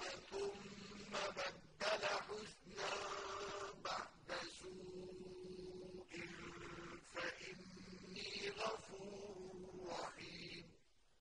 لكم